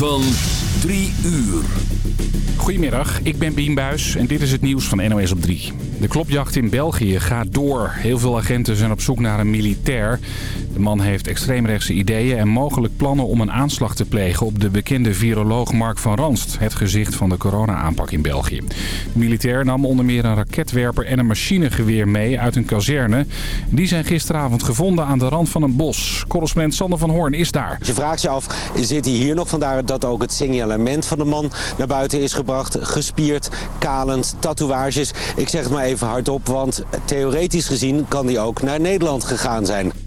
Van 3 uur. Goedemiddag, ik ben Bien Buis en dit is het nieuws van NOS op 3. De klopjacht in België gaat door. Heel veel agenten zijn op zoek naar een militair. De man heeft extreemrechtse ideeën en mogelijk plannen om een aanslag te plegen op de bekende viroloog Mark van Ranst. Het gezicht van de corona-aanpak in België. De militair nam onder meer een raketwerper en een machinegeweer mee uit een kazerne. Die zijn gisteravond gevonden aan de rand van een bos. Correspondent Sander van Hoorn is daar. Je vraagt je af, zit hij hier nog? Vandaar dat ook het signalement van de man naar buiten is gebracht. Gespierd, kalend, tatoeages. Ik zeg het maar even hardop, want theoretisch gezien kan hij ook naar Nederland gegaan zijn.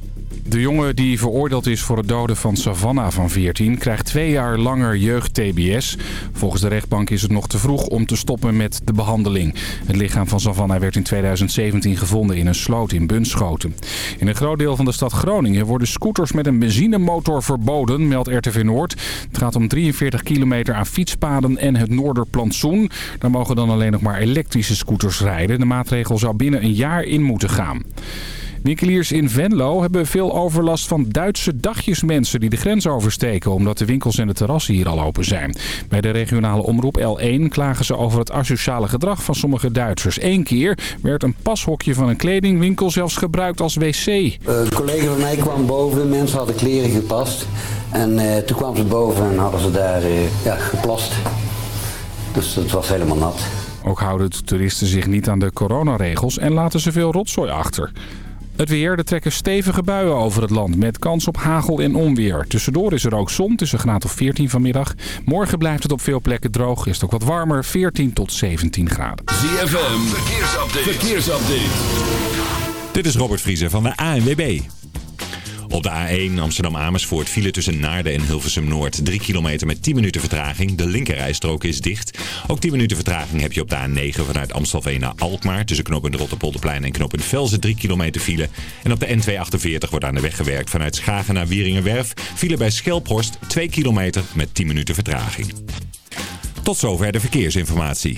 De jongen die veroordeeld is voor het doden van Savannah van 14 krijgt twee jaar langer jeugd-TBS. Volgens de rechtbank is het nog te vroeg om te stoppen met de behandeling. Het lichaam van Savannah werd in 2017 gevonden in een sloot in Bunschoten. In een groot deel van de stad Groningen worden scooters met een benzinemotor verboden, meldt RTV Noord. Het gaat om 43 kilometer aan fietspaden en het Noorderplantsoen. Daar mogen dan alleen nog maar elektrische scooters rijden. De maatregel zou binnen een jaar in moeten gaan. Winkeliers in Venlo hebben veel overlast van Duitse dagjesmensen die de grens oversteken... omdat de winkels en de terrassen hier al open zijn. Bij de regionale omroep L1 klagen ze over het asociale gedrag van sommige Duitsers. Eén keer werd een pashokje van een kledingwinkel zelfs gebruikt als wc. Een collega van mij kwam boven, mensen hadden kleren gepast. En uh, toen kwam ze boven en hadden ze daar uh, ja, geplast. Dus het was helemaal nat. Ook houden de toeristen zich niet aan de coronaregels en laten ze veel rotzooi achter. Het weer, er trekken stevige buien over het land met kans op hagel en onweer. Tussendoor is er ook zon tussen graad of 14 vanmiddag. Morgen blijft het op veel plekken droog. Is het ook wat warmer, 14 tot 17 graden. ZFM, verkeersupdate. verkeersupdate. Dit is Robert Vriezer van de ANWB. Op de A1 Amsterdam-Amersfoort file tussen Naarden en Hilversum-Noord. 3 kilometer met 10 minuten vertraging. De linkerrijstrook is dicht. Ook 10 minuten vertraging heb je op de A9 vanuit Amstelveen naar Alkmaar. Tussen knooppunt Rotterpolderplein en knooppunt Velzen 3 kilometer file. En op de N248 wordt aan de weg gewerkt vanuit Schagen naar Wieringenwerf. File bij Schelphorst 2 kilometer met 10 minuten vertraging. Tot zover de verkeersinformatie.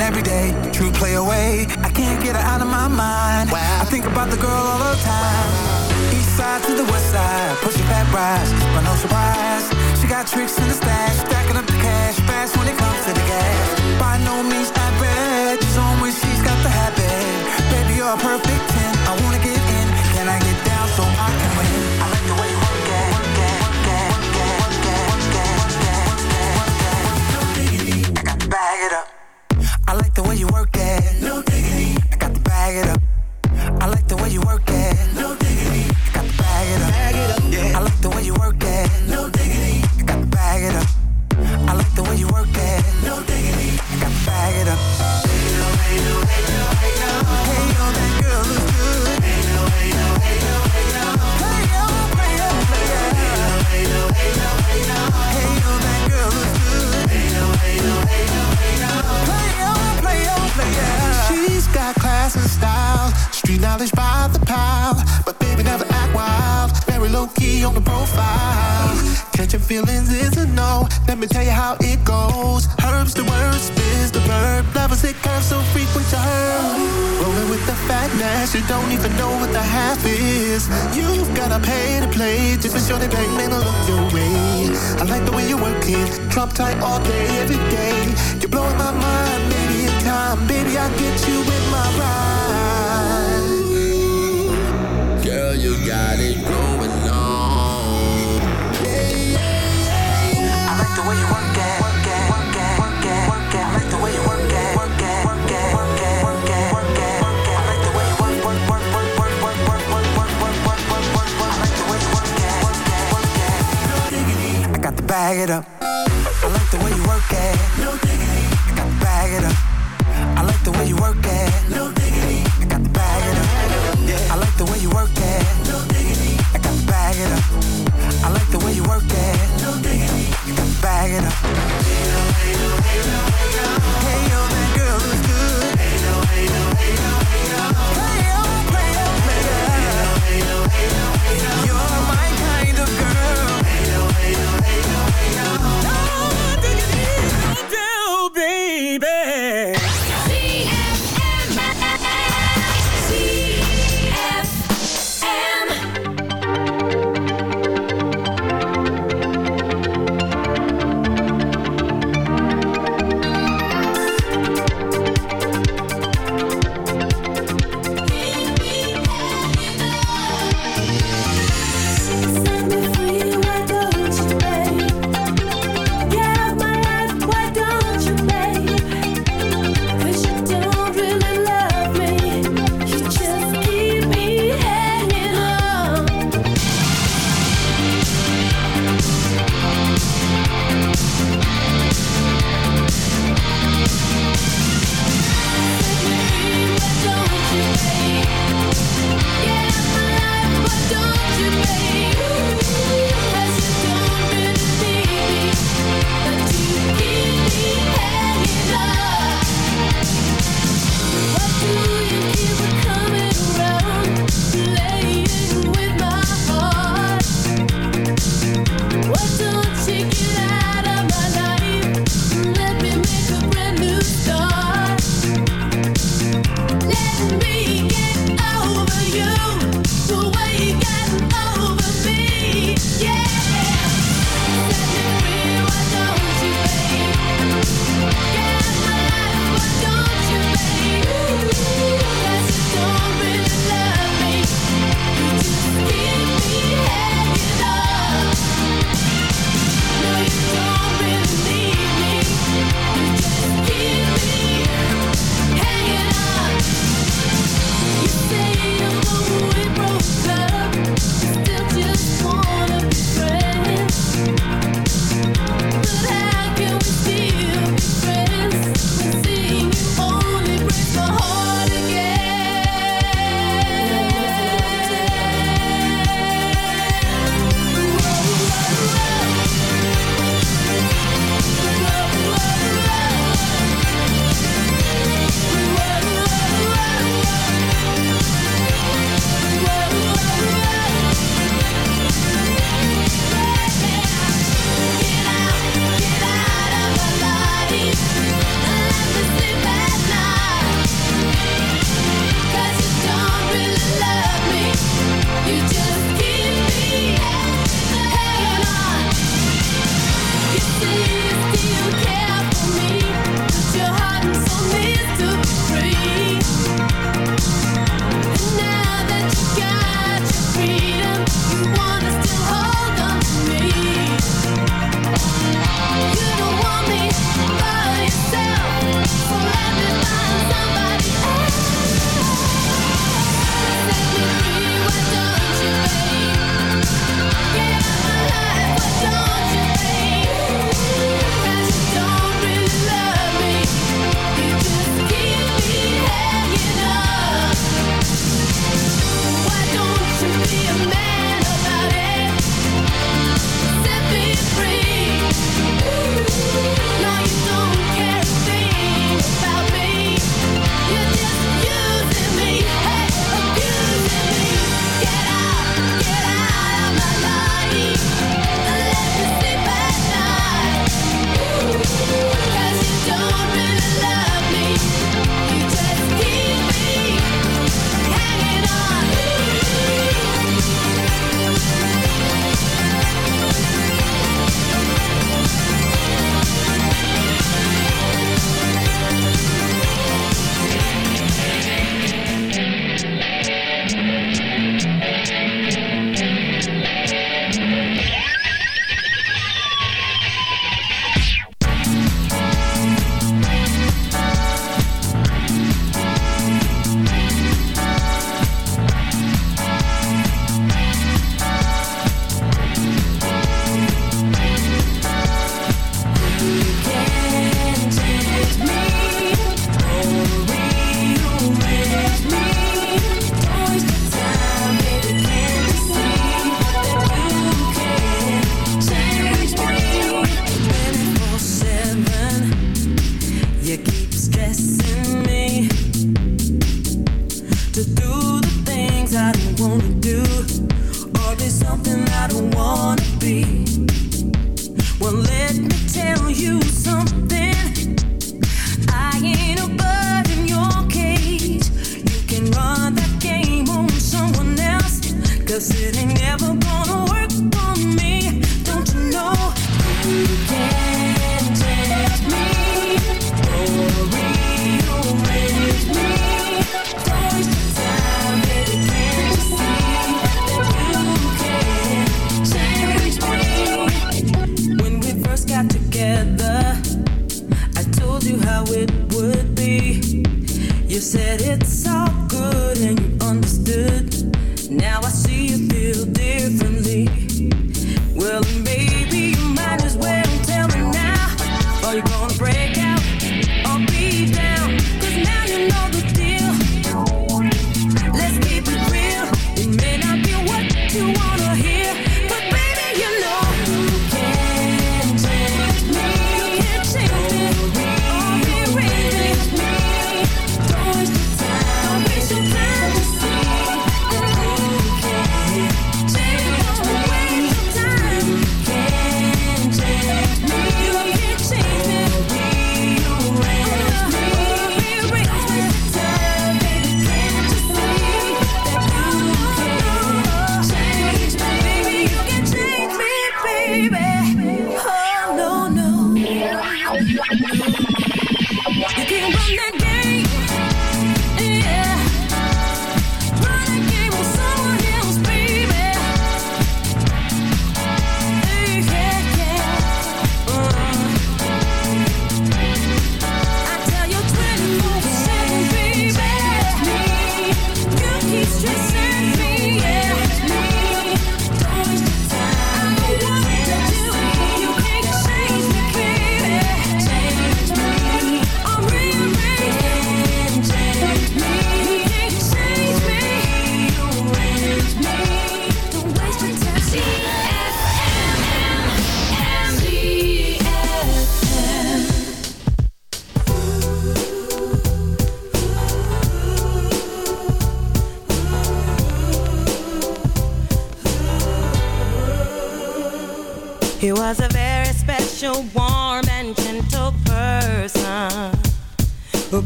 and every day. True play away. I can't get her out of my mind. Wow. I think about the girl all the time. East side to the west side. Pushing back rise. But no surprise. She got tricks in the stash. Stacking up the cash. Fast when it comes to the gas.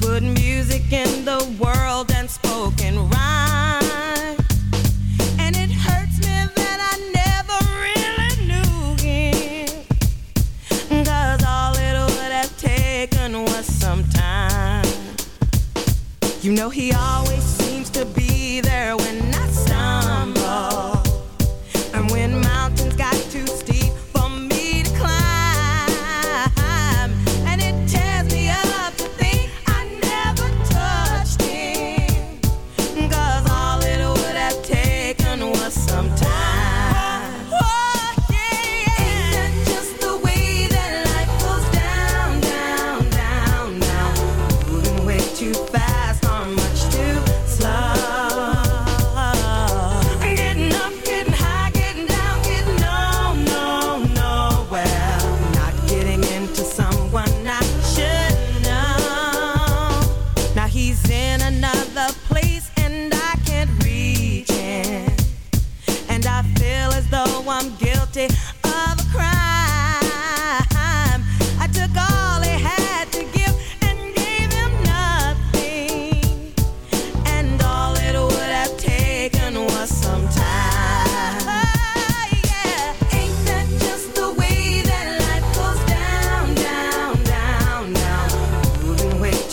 Put music in the world.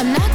I'm not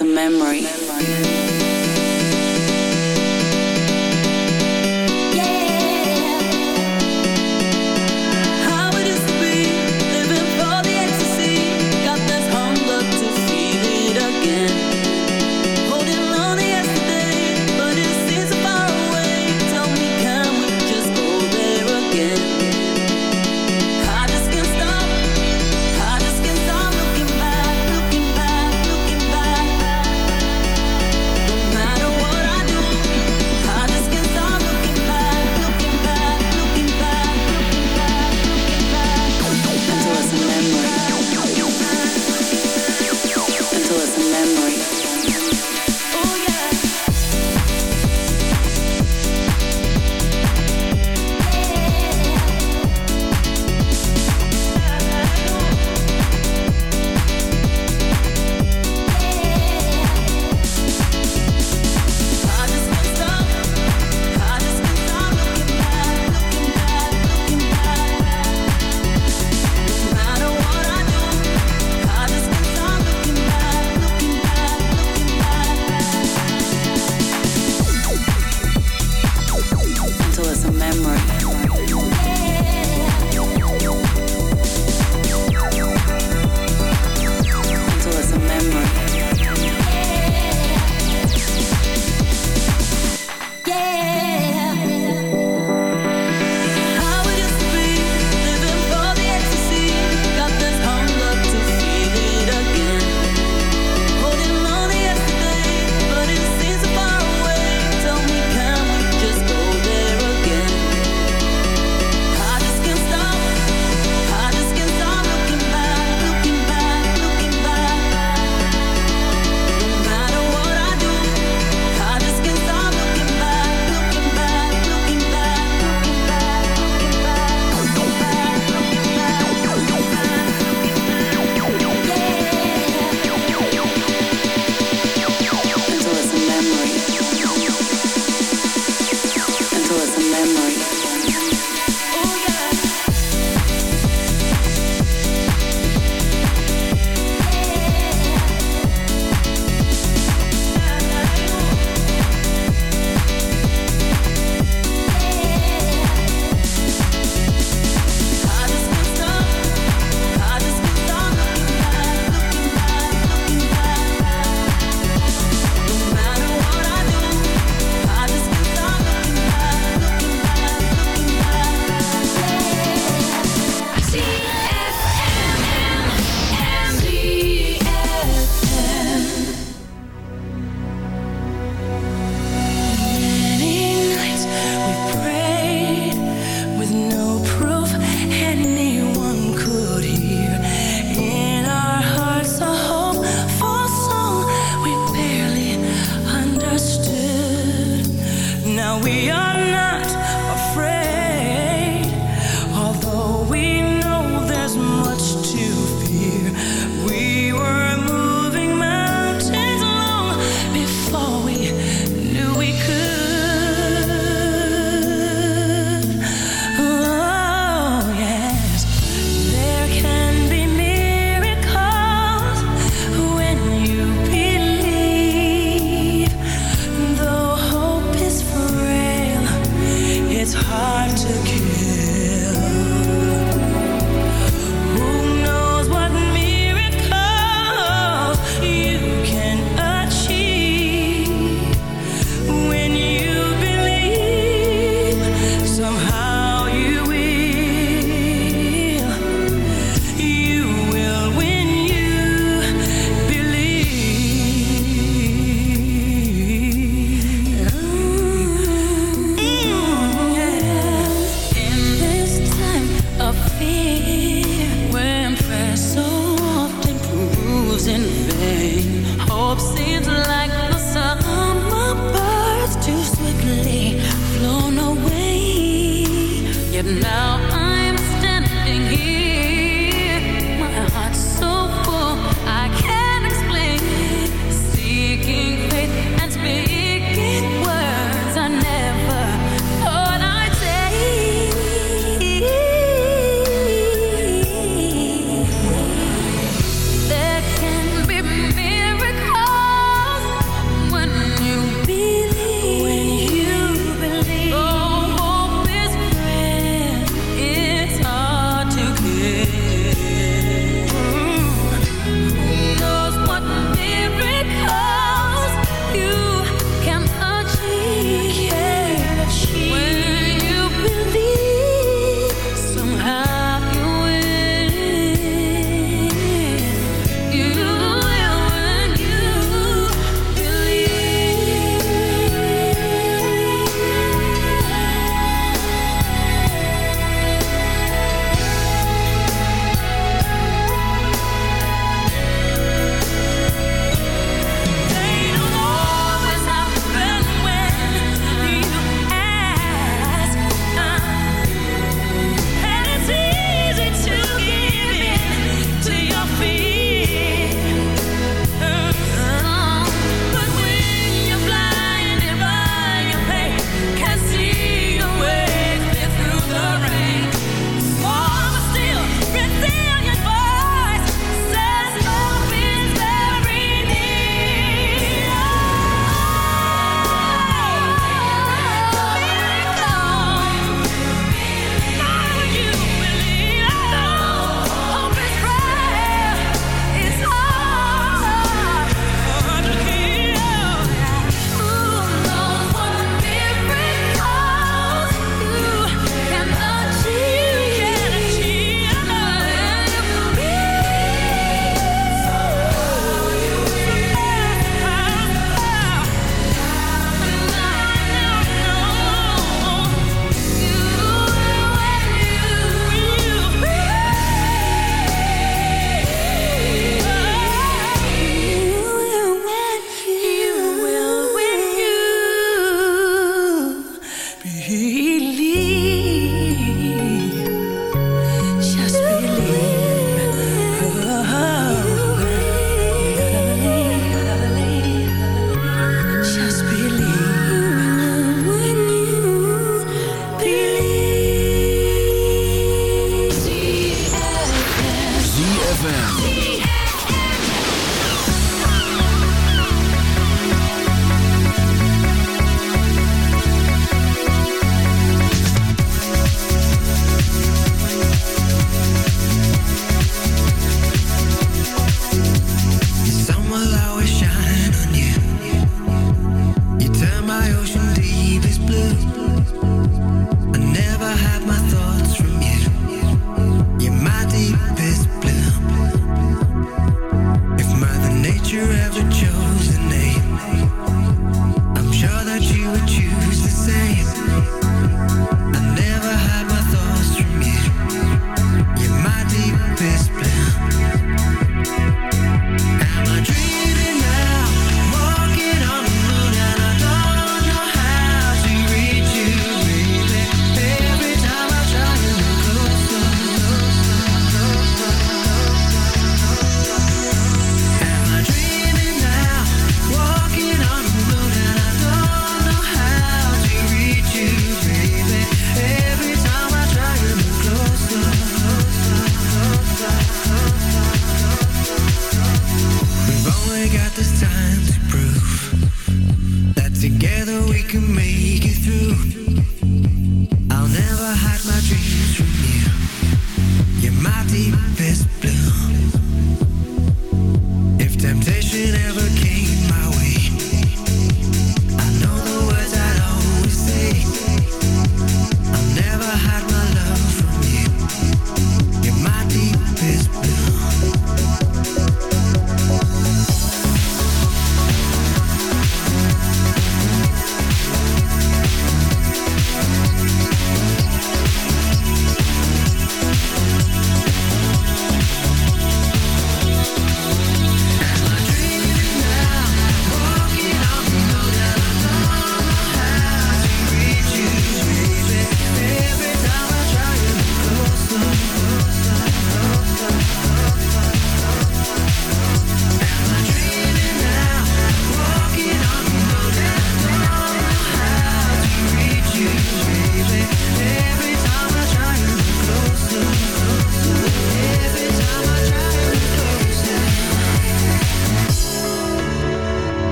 a memory.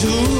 toujours